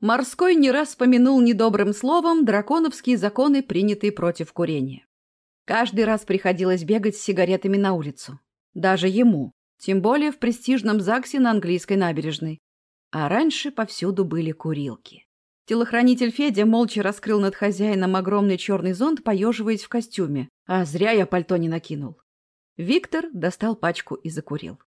Морской не раз помянул недобрым словом драконовские законы, принятые против курения. Каждый раз приходилось бегать с сигаретами на улицу. Даже ему, тем более в престижном ЗАГСе на английской набережной. А раньше повсюду были курилки. Телохранитель Федя молча раскрыл над хозяином огромный черный зонт, поеживаясь в костюме. А зря я пальто не накинул. Виктор достал пачку и закурил.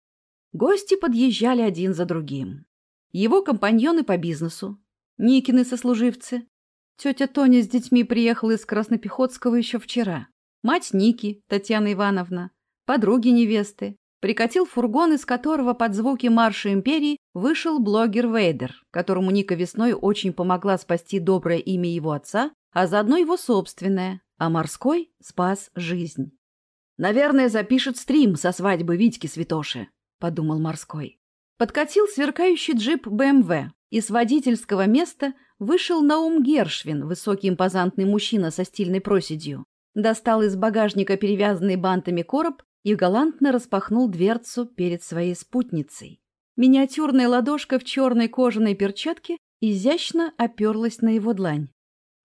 Гости подъезжали один за другим. Его компаньоны по бизнесу, Никины сослуживцы. Тетя Тоня с детьми приехала из Краснопехотского еще вчера. Мать Ники, Татьяна Ивановна, подруги невесты. Прикатил фургон, из которого под звуки марша империи вышел блогер Вейдер, которому Ника весной очень помогла спасти доброе имя его отца, а заодно его собственное, а морской спас жизнь. «Наверное, запишет стрим со свадьбы Витьки Святоши», — подумал морской. Подкатил сверкающий джип БМВ, и с водительского места вышел Наум Гершвин, высокий импозантный мужчина со стильной проседью. Достал из багажника перевязанный бантами короб и галантно распахнул дверцу перед своей спутницей. Миниатюрная ладошка в черной кожаной перчатке изящно оперлась на его длань.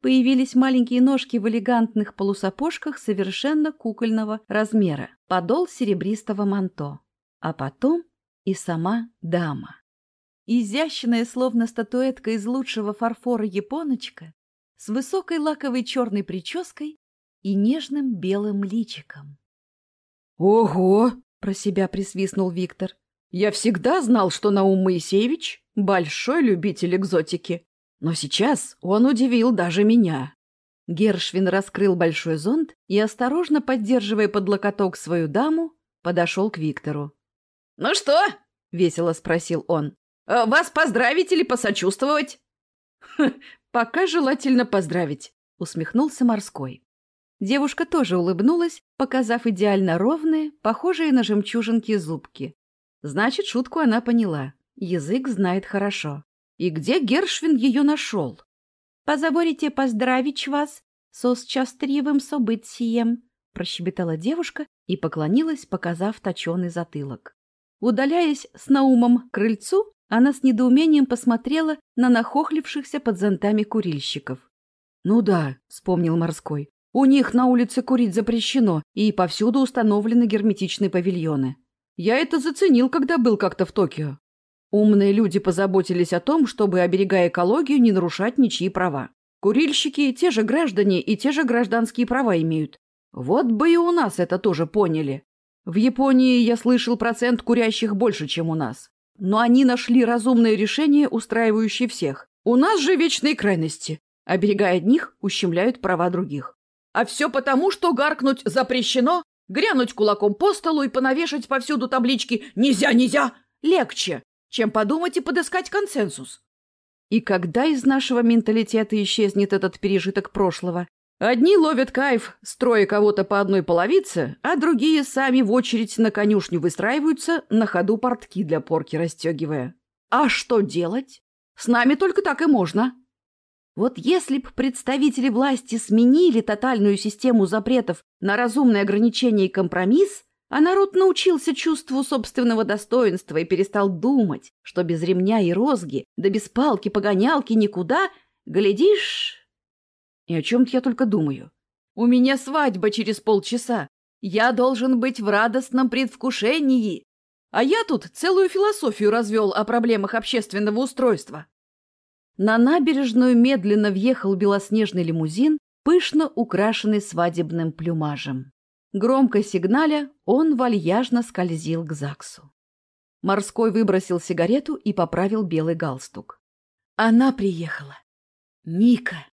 Появились маленькие ножки в элегантных полусапожках совершенно кукольного размера, подол серебристого манто. А потом и сама дама. Изящная, словно статуэтка из лучшего фарфора японочка, с высокой лаковой черной прической и нежным белым личиком. «Ого!» — про себя присвистнул Виктор. «Я всегда знал, что Наум Моисеевич — большой любитель экзотики, но сейчас он удивил даже меня». Гершвин раскрыл большой зонт и, осторожно поддерживая под локоток свою даму, подошел к Виктору. «Ну что?» — весело спросил он. Э, вас поздравить или посочувствовать? Пока желательно поздравить, усмехнулся морской. Девушка тоже улыбнулась, показав идеально ровные, похожие на жемчужинки зубки. Значит, шутку она поняла. Язык знает хорошо. И где Гершвин ее нашел? «Позаворите поздравить вас со счастливым событием», прощебетала девушка и поклонилась, показав точеный затылок. Удаляясь с Наумом к крыльцу, она с недоумением посмотрела на нахохлившихся под зонтами курильщиков. «Ну да», — вспомнил морской, — «у них на улице курить запрещено, и повсюду установлены герметичные павильоны. Я это заценил, когда был как-то в Токио. Умные люди позаботились о том, чтобы, оберегая экологию, не нарушать ничьи права. Курильщики те же граждане и те же гражданские права имеют. Вот бы и у нас это тоже поняли. В Японии, я слышал, процент курящих больше, чем у нас. Но они нашли разумное решение, устраивающее всех. У нас же вечные крайности. Оберегая одних, ущемляют права других. А все потому, что гаркнуть запрещено, грянуть кулаком по столу и понавешать повсюду таблички «Нельзя, нельзя!» легче, чем подумать и подыскать консенсус. И когда из нашего менталитета исчезнет этот пережиток прошлого, Одни ловят кайф, строя кого-то по одной половице, а другие сами в очередь на конюшню выстраиваются, на ходу портки для порки расстегивая. А что делать? С нами только так и можно. Вот если б представители власти сменили тотальную систему запретов на разумное ограничение и компромисс, а народ научился чувству собственного достоинства и перестал думать, что без ремня и розги, да без палки-погонялки никуда, глядишь, и о чем-то я только думаю. У меня свадьба через полчаса. Я должен быть в радостном предвкушении. А я тут целую философию развел о проблемах общественного устройства. На набережную медленно въехал белоснежный лимузин, пышно украшенный свадебным плюмажем. Громко сигналя, он вальяжно скользил к ЗАГСу. Морской выбросил сигарету и поправил белый галстук. Она приехала. Ника.